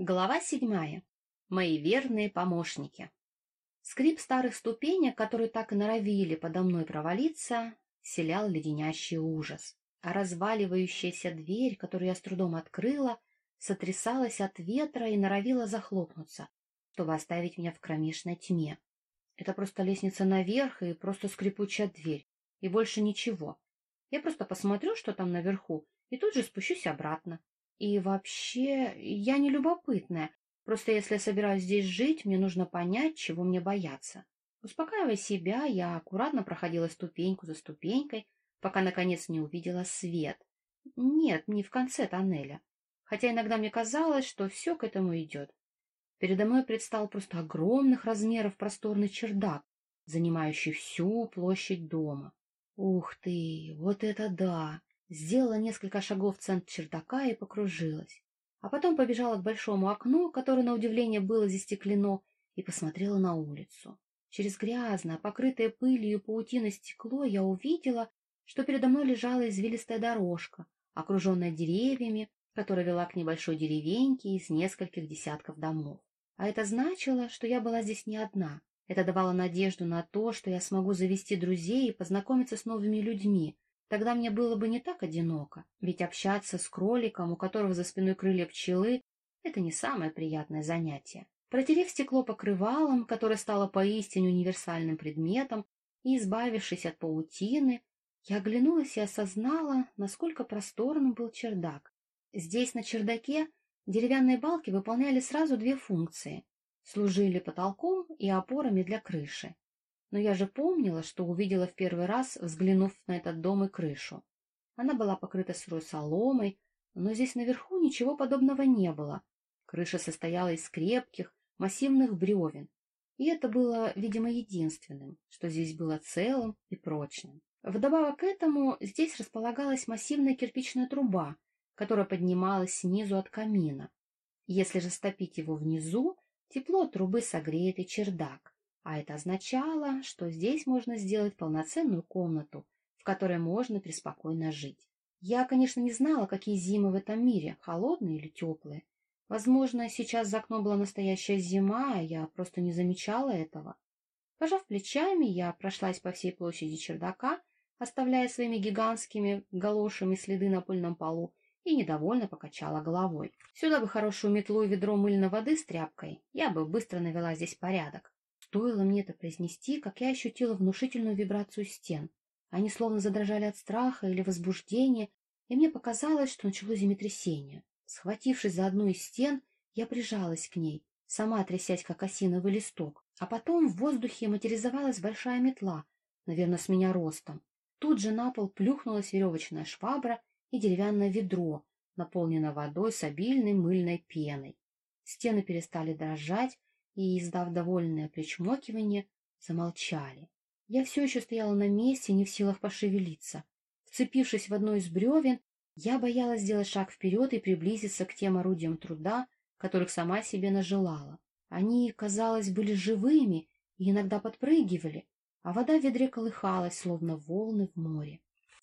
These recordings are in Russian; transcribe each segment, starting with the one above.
Глава седьмая. Мои верные помощники. Скрип старых ступенек, которые так и норовили подо мной провалиться, селял леденящий ужас. А разваливающаяся дверь, которую я с трудом открыла, сотрясалась от ветра и норовила захлопнуться, чтобы оставить меня в кромешной тьме. Это просто лестница наверх и просто скрипучая дверь, и больше ничего. Я просто посмотрю, что там наверху, и тут же спущусь обратно. И вообще, я не любопытная. Просто если я собираюсь здесь жить, мне нужно понять, чего мне бояться. Успокаивая себя, я аккуратно проходила ступеньку за ступенькой, пока, наконец, не увидела свет. Нет, не в конце тоннеля. Хотя иногда мне казалось, что все к этому идет. Передо мной предстал просто огромных размеров просторный чердак, занимающий всю площадь дома. Ух ты, вот это да! Сделала несколько шагов в центр чердака и покружилась. А потом побежала к большому окну, которое, на удивление, было застеклено, и посмотрела на улицу. Через грязное, покрытое пылью и паутиной стекло я увидела, что передо мной лежала извилистая дорожка, окруженная деревьями, которая вела к небольшой деревеньке из нескольких десятков домов. А это значило, что я была здесь не одна. Это давало надежду на то, что я смогу завести друзей и познакомиться с новыми людьми, Тогда мне было бы не так одиноко, ведь общаться с кроликом, у которого за спиной крылья пчелы, это не самое приятное занятие. Протерев стекло покрывалом, которое стало поистине универсальным предметом, и избавившись от паутины, я оглянулась и осознала, насколько просторным был чердак. Здесь, на чердаке, деревянные балки выполняли сразу две функции — служили потолком и опорами для крыши. Но я же помнила, что увидела в первый раз, взглянув на этот дом и крышу. Она была покрыта сырой соломой, но здесь наверху ничего подобного не было. Крыша состояла из крепких, массивных бревен, и это было, видимо, единственным, что здесь было целым и прочным. Вдобавок к этому здесь располагалась массивная кирпичная труба, которая поднималась снизу от камина. Если же стопить его внизу, тепло трубы согреет и чердак. А это означало, что здесь можно сделать полноценную комнату, в которой можно преспокойно жить. Я, конечно, не знала, какие зимы в этом мире, холодные или теплые. Возможно, сейчас за окном была настоящая зима, а я просто не замечала этого. Пожав плечами, я прошлась по всей площади чердака, оставляя своими гигантскими галошами следы на пыльном полу, и недовольно покачала головой. Сюда бы хорошую метлу и ведро мыльной воды с тряпкой, я бы быстро навела здесь порядок. Стоило мне это произнести, как я ощутила внушительную вибрацию стен. Они словно задрожали от страха или возбуждения, и мне показалось, что началось землетрясение. Схватившись за одну из стен, я прижалась к ней, сама трясясь, как осиновый листок. А потом в воздухе материализовалась большая метла, наверное, с меня ростом. Тут же на пол плюхнулась веревочная швабра и деревянное ведро, наполненное водой с обильной мыльной пеной. Стены перестали дрожать, и, издав довольное причмокивание, замолчали. Я все еще стояла на месте, не в силах пошевелиться. Вцепившись в одно из бревен, я боялась сделать шаг вперед и приблизиться к тем орудиям труда, которых сама себе нажелала. Они, казалось, были живыми и иногда подпрыгивали, а вода в ведре колыхалась, словно волны в море.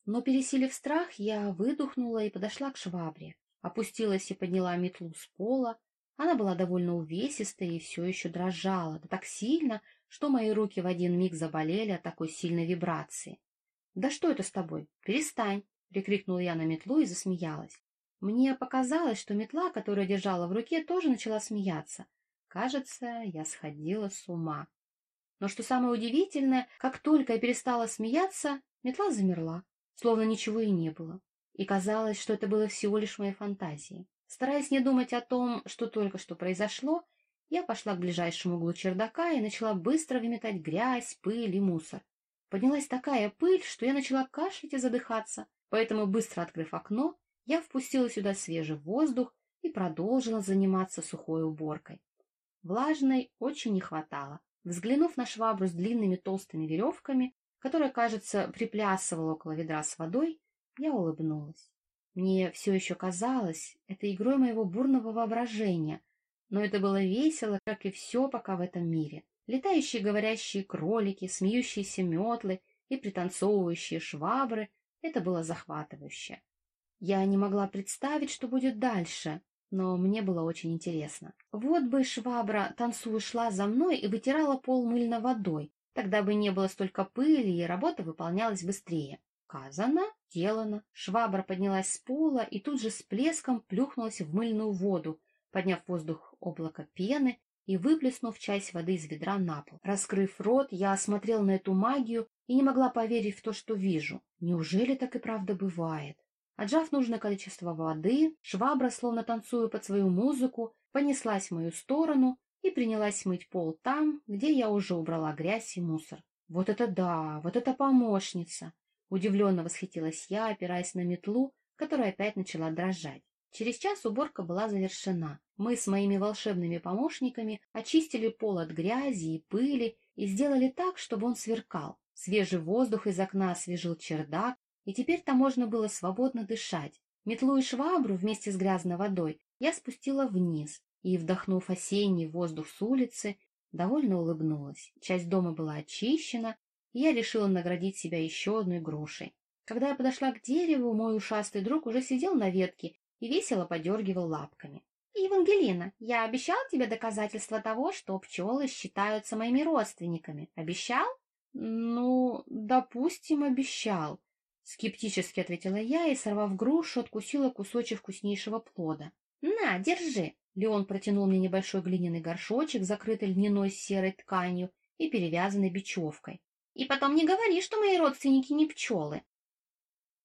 Но, пересилив страх, я выдохнула и подошла к швабре, опустилась и подняла метлу с пола, она была довольно увесистая и все еще дрожала, да так сильно, что мои руки в один миг заболели от такой сильной вибрации. — Да что это с тобой? Перестань! — прикрикнула я на метлу и засмеялась. Мне показалось, что метла, которую держала в руке, тоже начала смеяться. Кажется, я сходила с ума. Но что самое удивительное, как только я перестала смеяться, метла замерла, словно ничего и не было. И казалось, что это было всего лишь моей фантазией. Стараясь не думать о том, что только что произошло, я пошла к ближайшему углу чердака и начала быстро выметать грязь, пыль и мусор. Поднялась такая пыль, что я начала кашлять и задыхаться, поэтому, быстро открыв окно, я впустила сюда свежий воздух и продолжила заниматься сухой уборкой. Влажной очень не хватало. Взглянув на швабру с длинными толстыми веревками, которая, кажется, приплясывала около ведра с водой, я улыбнулась. Мне все еще казалось это игрой моего бурного воображения, но это было весело, как и все пока в этом мире. Летающие говорящие кролики, смеющиеся метлы и пританцовывающие швабры — это было захватывающе. Я не могла представить, что будет дальше, но мне было очень интересно. Вот бы швабра, танцуя, шла за мной и вытирала пол мыльной водой, тогда бы не было столько пыли, и работа выполнялась быстрее. Казано, делано. Швабра поднялась с пола и тут же с плеском плюхнулась в мыльную воду, подняв в воздух облако пены и выплеснув часть воды из ведра на пол. Раскрыв рот, я осмотрел на эту магию и не могла поверить в то, что вижу. Неужели так и правда бывает? Отжав нужное количество воды, швабра, словно танцуя под свою музыку, понеслась в мою сторону и принялась мыть пол там, где я уже убрала грязь и мусор. Вот это да, вот это помощница! Удивленно восхитилась я, опираясь на метлу, которая опять начала дрожать. Через час уборка была завершена. Мы с моими волшебными помощниками очистили пол от грязи и пыли и сделали так, чтобы он сверкал. Свежий воздух из окна освежил чердак, и теперь там можно было свободно дышать. Метлу и швабру вместе с грязной водой я спустила вниз и, вдохнув осенний воздух с улицы, довольно улыбнулась. Часть дома была очищена, я решила наградить себя еще одной грушей. Когда я подошла к дереву, мой ушастый друг уже сидел на ветке и весело подергивал лапками. «Евангелина, я обещал тебе доказательства того, что пчелы считаются моими родственниками. Обещал?» «Ну, допустим, обещал», — скептически ответила я и, сорвав грушу, откусила кусочек вкуснейшего плода. «На, держи!» Леон протянул мне небольшой глиняный горшочек, закрытый льняной серой тканью и перевязанный бечевкой. «И потом не говори, что мои родственники не пчелы.